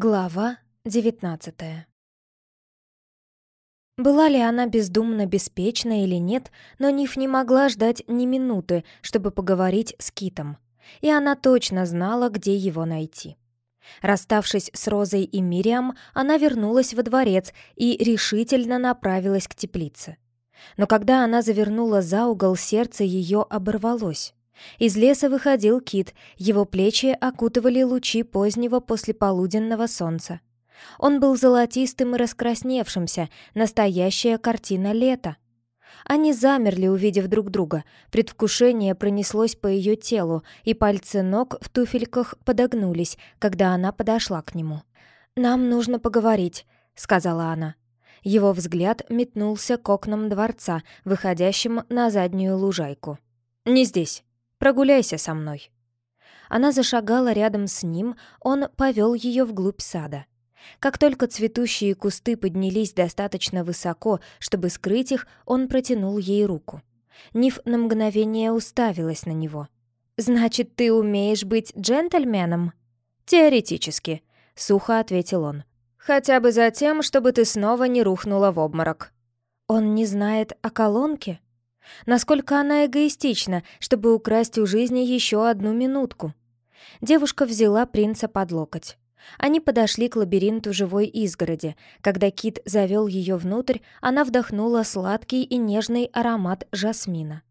Глава девятнадцатая Была ли она бездумно беспечна или нет, но Ниф не могла ждать ни минуты, чтобы поговорить с Китом. И она точно знала, где его найти. Расставшись с Розой и Мириам, она вернулась во дворец и решительно направилась к теплице. Но когда она завернула за угол, сердце ее оборвалось. Из леса выходил кит, его плечи окутывали лучи позднего послеполуденного солнца. Он был золотистым и раскрасневшимся, настоящая картина лета. Они замерли, увидев друг друга. Предвкушение пронеслось по ее телу, и пальцы ног в туфельках подогнулись, когда она подошла к нему. «Нам нужно поговорить», — сказала она. Его взгляд метнулся к окнам дворца, выходящим на заднюю лужайку. «Не здесь. Прогуляйся со мной». Она зашагала рядом с ним, он повел ее вглубь сада. Как только цветущие кусты поднялись достаточно высоко, чтобы скрыть их, он протянул ей руку. Ниф на мгновение уставилась на него. «Значит, ты умеешь быть джентльменом?» «Теоретически», — сухо ответил он. «Хотя бы за тем, чтобы ты снова не рухнула в обморок». «Он не знает о колонке?» Насколько она эгоистична, чтобы украсть у жизни еще одну минутку. Девушка взяла принца под локоть. Они подошли к лабиринту живой изгороди. Когда Кит завел ее внутрь, она вдохнула сладкий и нежный аромат жасмина.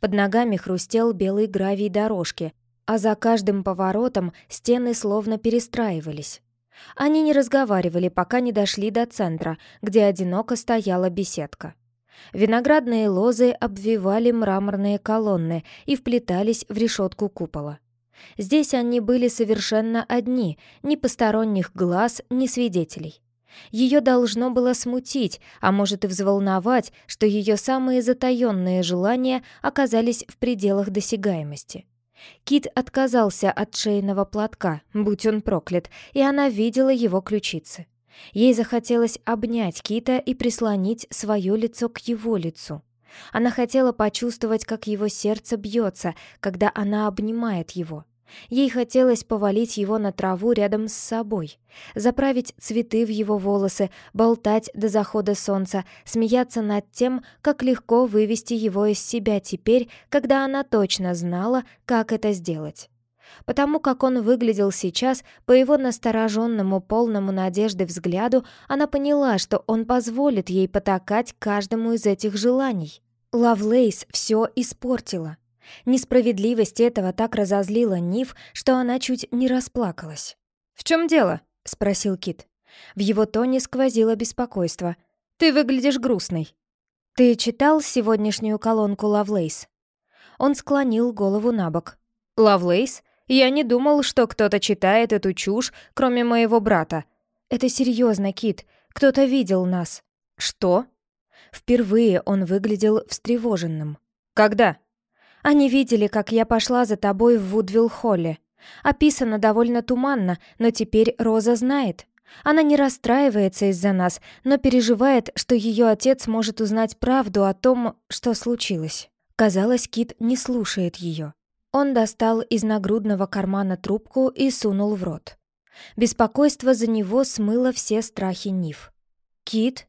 Под ногами хрустел белый гравий дорожки, а за каждым поворотом стены словно перестраивались. Они не разговаривали, пока не дошли до центра, где одиноко стояла беседка. Виноградные лозы обвивали мраморные колонны и вплетались в решетку купола. Здесь они были совершенно одни, ни посторонних глаз, ни свидетелей. Ее должно было смутить, а может и взволновать, что ее самые затаённые желания оказались в пределах досягаемости. Кит отказался от шейного платка, будь он проклят, и она видела его ключицы. Ей захотелось обнять Кита и прислонить свое лицо к его лицу. Она хотела почувствовать, как его сердце бьется, когда она обнимает его. Ей хотелось повалить его на траву рядом с собой, заправить цветы в его волосы, болтать до захода солнца, смеяться над тем, как легко вывести его из себя теперь, когда она точно знала, как это сделать. Потому как он выглядел сейчас, по его настороженному, полному надежды взгляду, она поняла, что он позволит ей потакать каждому из этих желаний. Лавлейс все испортила. Несправедливость этого так разозлила Ниф, что она чуть не расплакалась. «В чем дело?» — спросил Кит. В его тоне сквозило беспокойство. «Ты выглядишь грустной». «Ты читал сегодняшнюю колонку Лавлейс?» Он склонил голову на бок. «Лавлейс? Я не думал, что кто-то читает эту чушь, кроме моего брата. Это серьезно, Кит. Кто-то видел нас. Что? Впервые он выглядел встревоженным. Когда? Они видели, как я пошла за тобой в Вудвилл-холле. Описано довольно туманно, но теперь Роза знает. Она не расстраивается из-за нас, но переживает, что ее отец может узнать правду о том, что случилось. Казалось, Кит не слушает ее. Он достал из нагрудного кармана трубку и сунул в рот. Беспокойство за него смыло все страхи Ниф. «Кит?»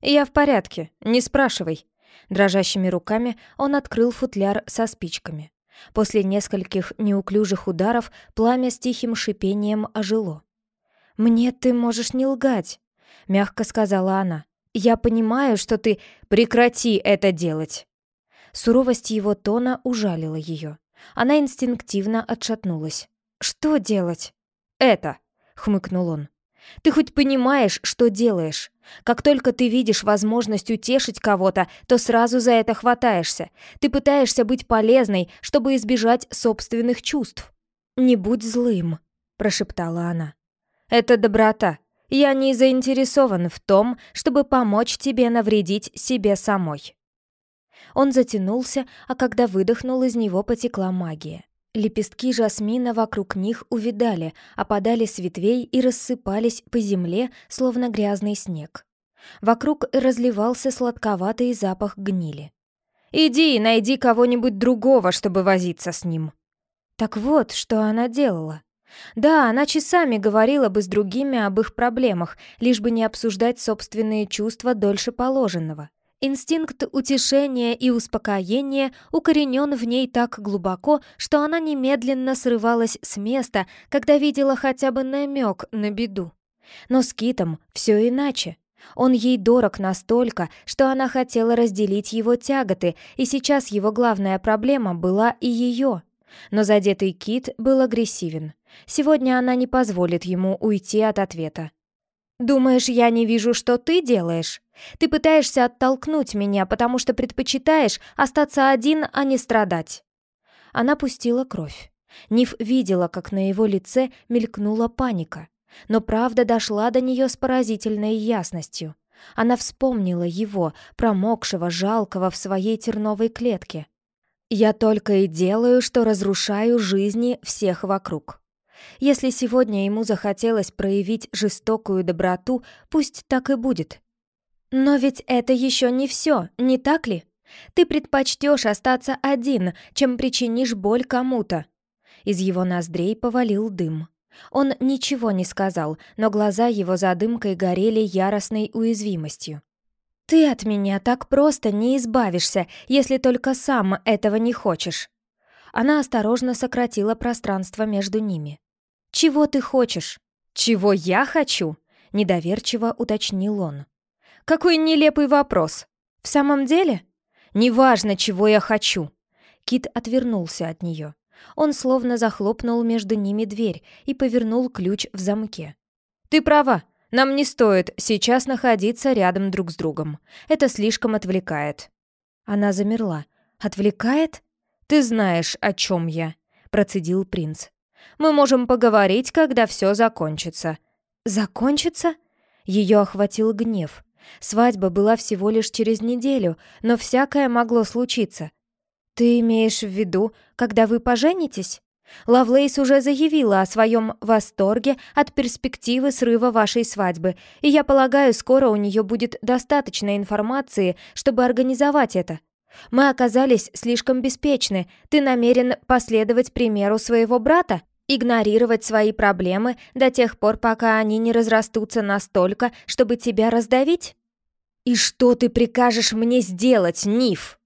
«Я в порядке, не спрашивай». Дрожащими руками он открыл футляр со спичками. После нескольких неуклюжих ударов пламя с тихим шипением ожило. «Мне ты можешь не лгать», — мягко сказала она. «Я понимаю, что ты... Прекрати это делать!» Суровость его тона ужалила ее. Она инстинктивно отшатнулась. «Что делать?» «Это», — хмыкнул он. «Ты хоть понимаешь, что делаешь? Как только ты видишь возможность утешить кого-то, то сразу за это хватаешься. Ты пытаешься быть полезной, чтобы избежать собственных чувств». «Не будь злым», — прошептала она. «Это доброта. Я не заинтересован в том, чтобы помочь тебе навредить себе самой». Он затянулся, а когда выдохнул, из него потекла магия. Лепестки жасмина вокруг них увидали, опадали с ветвей и рассыпались по земле, словно грязный снег. Вокруг разливался сладковатый запах гнили. «Иди и найди кого-нибудь другого, чтобы возиться с ним». Так вот, что она делала. Да, она часами говорила бы с другими об их проблемах, лишь бы не обсуждать собственные чувства дольше положенного. Инстинкт утешения и успокоения укоренен в ней так глубоко, что она немедленно срывалась с места, когда видела хотя бы намек на беду. Но с Китом все иначе. Он ей дорог настолько, что она хотела разделить его тяготы, и сейчас его главная проблема была и ее. Но задетый Кит был агрессивен. Сегодня она не позволит ему уйти от ответа. «Думаешь, я не вижу, что ты делаешь? Ты пытаешься оттолкнуть меня, потому что предпочитаешь остаться один, а не страдать». Она пустила кровь. Ниф видела, как на его лице мелькнула паника. Но правда дошла до нее с поразительной ясностью. Она вспомнила его, промокшего, жалкого в своей терновой клетке. «Я только и делаю, что разрушаю жизни всех вокруг». Если сегодня ему захотелось проявить жестокую доброту, пусть так и будет. Но ведь это еще не все, не так ли? Ты предпочтешь остаться один, чем причинишь боль кому-то. Из его ноздрей повалил дым. Он ничего не сказал, но глаза его за дымкой горели яростной уязвимостью. «Ты от меня так просто не избавишься, если только сам этого не хочешь». Она осторожно сократила пространство между ними. «Чего ты хочешь?» «Чего я хочу?» — недоверчиво уточнил он. «Какой нелепый вопрос. В самом деле?» «Неважно, чего я хочу». Кит отвернулся от нее. Он словно захлопнул между ними дверь и повернул ключ в замке. «Ты права. Нам не стоит сейчас находиться рядом друг с другом. Это слишком отвлекает». Она замерла. «Отвлекает? Ты знаешь, о чем я», — процедил принц. «Мы можем поговорить, когда все закончится». «Закончится?» Ее охватил гнев. Свадьба была всего лишь через неделю, но всякое могло случиться. «Ты имеешь в виду, когда вы поженитесь?» Лавлейс уже заявила о своем восторге от перспективы срыва вашей свадьбы, и я полагаю, скоро у нее будет достаточно информации, чтобы организовать это. Мы оказались слишком беспечны. Ты намерен последовать примеру своего брата? Игнорировать свои проблемы до тех пор, пока они не разрастутся настолько, чтобы тебя раздавить? «И что ты прикажешь мне сделать, Ниф?»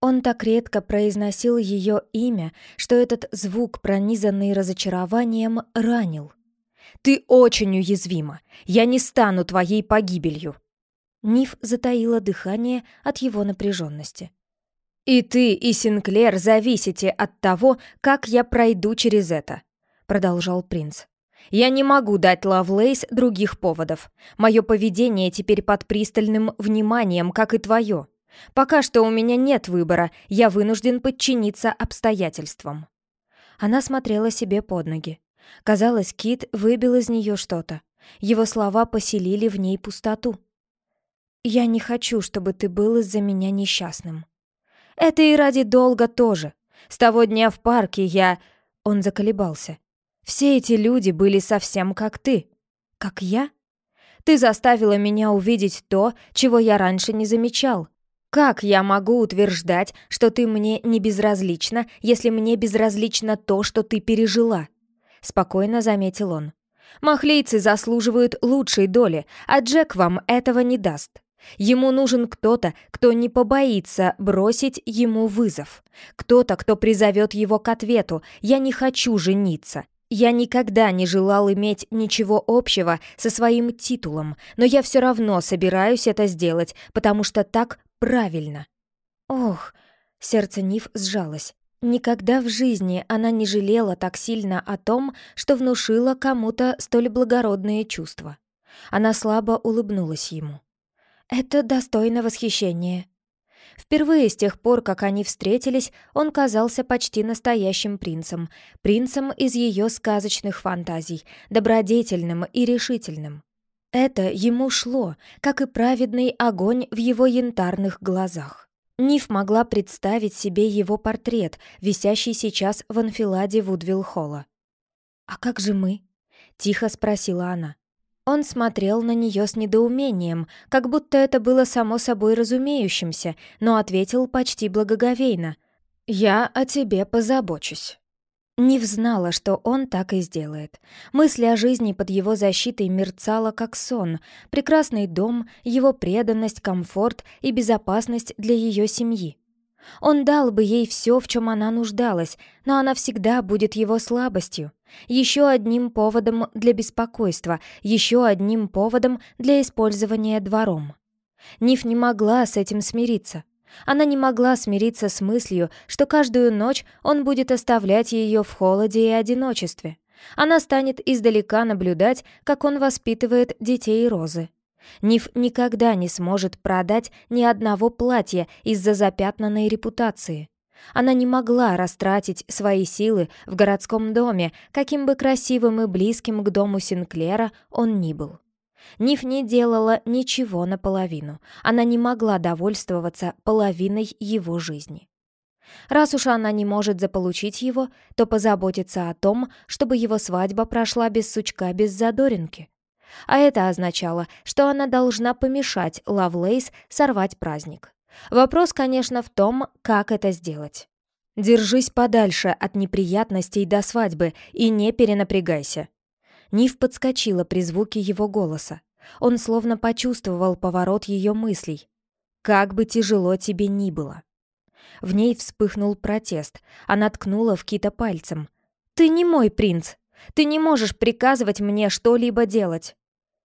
Он так редко произносил ее имя, что этот звук, пронизанный разочарованием, ранил. «Ты очень уязвима. Я не стану твоей погибелью». Ниф затаила дыхание от его напряженности. «И ты, и Синклер зависите от того, как я пройду через это», — продолжал принц. «Я не могу дать Лавлейс других поводов. Мое поведение теперь под пристальным вниманием, как и твое. Пока что у меня нет выбора, я вынужден подчиниться обстоятельствам». Она смотрела себе под ноги. Казалось, Кит выбил из нее что-то. Его слова поселили в ней пустоту. «Я не хочу, чтобы ты был из-за меня несчастным». «Это и ради долга тоже. С того дня в парке я...» Он заколебался. «Все эти люди были совсем как ты. Как я?» «Ты заставила меня увидеть то, чего я раньше не замечал. Как я могу утверждать, что ты мне не безразлична, если мне безразлично то, что ты пережила?» Спокойно заметил он. «Махлейцы заслуживают лучшей доли, а Джек вам этого не даст. Ему нужен кто-то, кто не побоится бросить ему вызов. Кто-то, кто призовет его к ответу «Я не хочу жениться». Я никогда не желал иметь ничего общего со своим титулом, но я все равно собираюсь это сделать, потому что так правильно. Ох, сердце Ниф сжалось. Никогда в жизни она не жалела так сильно о том, что внушила кому-то столь благородные чувства. Она слабо улыбнулась ему. «Это достойно восхищения». Впервые с тех пор, как они встретились, он казался почти настоящим принцем, принцем из ее сказочных фантазий, добродетельным и решительным. Это ему шло, как и праведный огонь в его янтарных глазах. Ниф могла представить себе его портрет, висящий сейчас в анфиладе Вудвилл-холла. «А как же мы?» — тихо спросила она. Он смотрел на нее с недоумением, как будто это было само собой разумеющимся, но ответил почти благоговейно. «Я о тебе позабочусь». Нив знала, что он так и сделает. Мысль о жизни под его защитой мерцала как сон. Прекрасный дом, его преданность, комфорт и безопасность для ее семьи. Он дал бы ей все, в чем она нуждалась, но она всегда будет его слабостью. Еще одним поводом для беспокойства, еще одним поводом для использования двором. Ниф не могла с этим смириться. Она не могла смириться с мыслью, что каждую ночь он будет оставлять ее в холоде и одиночестве. Она станет издалека наблюдать, как он воспитывает детей Розы. Ниф никогда не сможет продать ни одного платья из-за запятнанной репутации. Она не могла растратить свои силы в городском доме, каким бы красивым и близким к дому Синклера он ни был. Ниф не делала ничего наполовину. Она не могла довольствоваться половиной его жизни. Раз уж она не может заполучить его, то позаботиться о том, чтобы его свадьба прошла без сучка, без задоринки. А это означало, что она должна помешать Лавлейс сорвать праздник. Вопрос, конечно, в том, как это сделать. «Держись подальше от неприятностей до свадьбы и не перенапрягайся», Нив подскочила при звуке его голоса. Он словно почувствовал поворот ее мыслей. «Как бы тяжело тебе ни было». В ней вспыхнул протест. Она ткнула в Кита пальцем. «Ты не мой принц. Ты не можешь приказывать мне что-либо делать».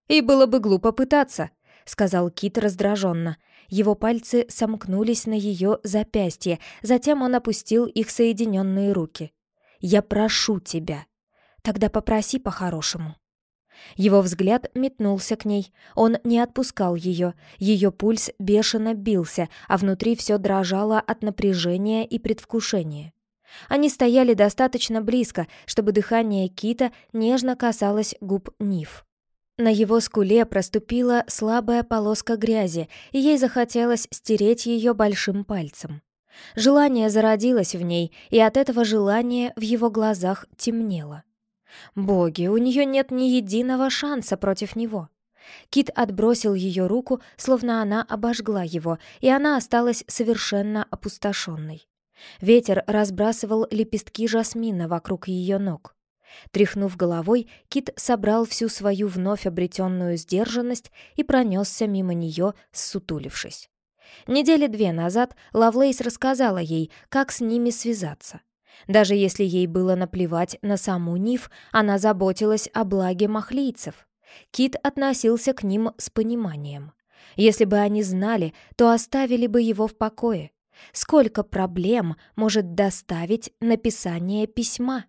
«И было бы глупо пытаться», — сказал Кит раздраженно. Его пальцы сомкнулись на ее запястье, затем он опустил их соединенные руки. «Я прошу тебя, Тогда попроси по-хорошему». Его взгляд метнулся к ней. Он не отпускал ее. Ее пульс бешено бился, а внутри все дрожало от напряжения и предвкушения. Они стояли достаточно близко, чтобы дыхание Кита нежно касалось губ Ниф. На его скуле проступила слабая полоска грязи, и ей захотелось стереть ее большим пальцем. Желание зародилось в ней, и от этого желания в его глазах темнело. Боги, у нее нет ни единого шанса против него. Кит отбросил ее руку, словно она обожгла его, и она осталась совершенно опустошенной. Ветер разбрасывал лепестки жасмина вокруг ее ног. Тряхнув головой, Кит собрал всю свою вновь обретенную сдержанность и пронесся мимо нее, ссутулившись. Недели две назад Лавлейс рассказала ей, как с ними связаться. Даже если ей было наплевать на саму Ниф, она заботилась о благе махлийцев. Кит относился к ним с пониманием. Если бы они знали, то оставили бы его в покое. Сколько проблем может доставить написание письма?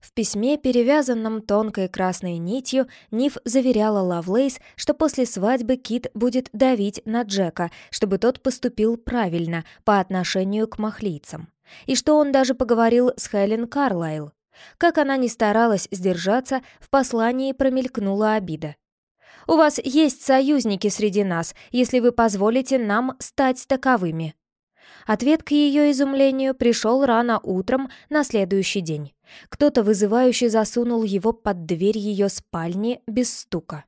В письме, перевязанном тонкой красной нитью, Ниф заверяла Лавлейс, что после свадьбы Кит будет давить на Джека, чтобы тот поступил правильно по отношению к махлийцам, и что он даже поговорил с Хелен Карлайл. Как она ни старалась сдержаться, в послании промелькнула обида. «У вас есть союзники среди нас, если вы позволите нам стать таковыми». Ответ к ее изумлению пришел рано утром на следующий день. Кто-то вызывающе засунул его под дверь ее спальни без стука.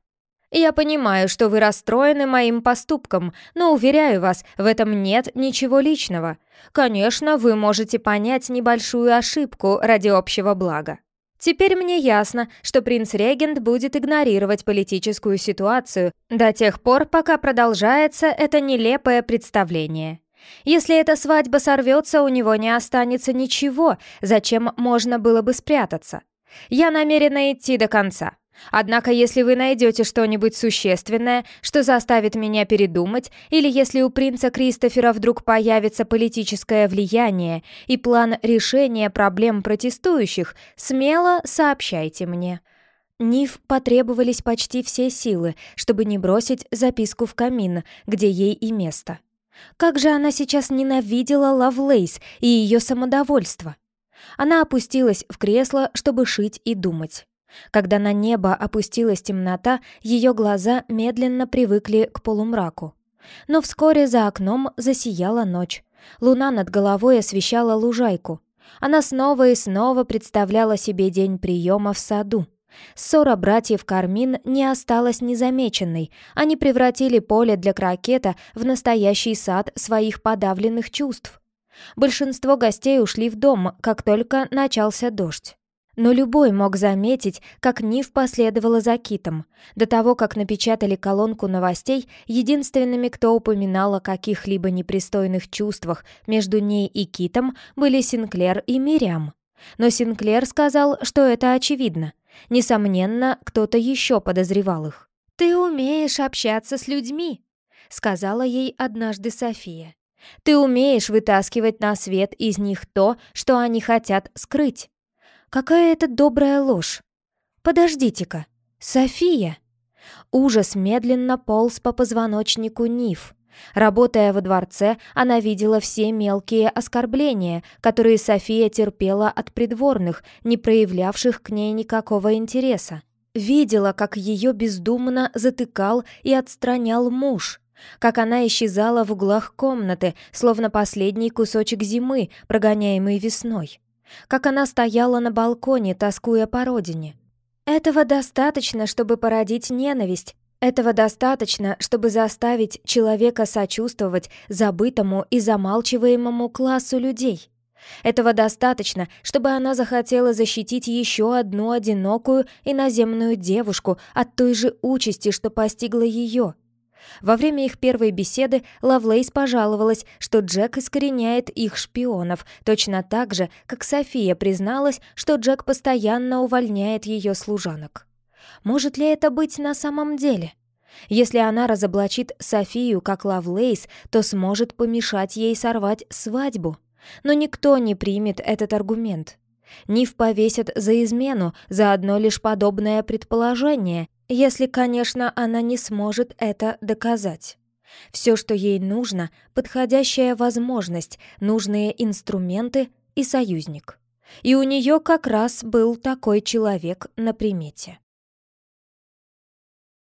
«Я понимаю, что вы расстроены моим поступком, но, уверяю вас, в этом нет ничего личного. Конечно, вы можете понять небольшую ошибку ради общего блага. Теперь мне ясно, что принц-регент будет игнорировать политическую ситуацию до тех пор, пока продолжается это нелепое представление. Если эта свадьба сорвется, у него не останется ничего, зачем можно было бы спрятаться. Я намерена идти до конца. Однако, если вы найдете что-нибудь существенное, что заставит меня передумать, или если у принца Кристофера вдруг появится политическое влияние и план решения проблем протестующих, смело сообщайте мне. Ниф потребовались почти все силы, чтобы не бросить записку в камин, где ей и место. Как же она сейчас ненавидела Лавлейс и ее самодовольство. Она опустилась в кресло, чтобы шить и думать. Когда на небо опустилась темнота, ее глаза медленно привыкли к полумраку. Но вскоре за окном засияла ночь. Луна над головой освещала лужайку. Она снова и снова представляла себе день приема в саду. Ссора братьев Кармин не осталась незамеченной. Они превратили поле для крокета в настоящий сад своих подавленных чувств. Большинство гостей ушли в дом, как только начался дождь. Но любой мог заметить, как Нив последовала за Китом. До того, как напечатали колонку новостей, единственными, кто упоминал о каких-либо непристойных чувствах между ней и Китом, были Синклер и Мириам. Но Синклер сказал, что это очевидно. Несомненно, кто-то еще подозревал их. «Ты умеешь общаться с людьми», — сказала ей однажды София. «Ты умеешь вытаскивать на свет из них то, что они хотят скрыть». Какая это добрая ложь! Подождите-ка, София! Ужас медленно полз по позвоночнику Ниф. Работая во дворце, она видела все мелкие оскорбления, которые София терпела от придворных, не проявлявших к ней никакого интереса. Видела, как ее бездумно затыкал и отстранял муж, как она исчезала в углах комнаты, словно последний кусочек зимы, прогоняемый весной как она стояла на балконе, тоскуя по родине. Этого достаточно, чтобы породить ненависть. Этого достаточно, чтобы заставить человека сочувствовать забытому и замалчиваемому классу людей. Этого достаточно, чтобы она захотела защитить еще одну одинокую иноземную девушку от той же участи, что постигла ее. Во время их первой беседы Лавлейс пожаловалась, что Джек искореняет их шпионов, точно так же, как София призналась, что Джек постоянно увольняет ее служанок. Может ли это быть на самом деле? Если она разоблачит Софию как Лавлейс, то сможет помешать ей сорвать свадьбу. Но никто не примет этот аргумент. Ниф повесят за измену, за одно лишь подобное предположение, если, конечно, она не сможет это доказать. Все, что ей нужно, подходящая возможность, нужные инструменты и союзник. И у нее как раз был такой человек на примете.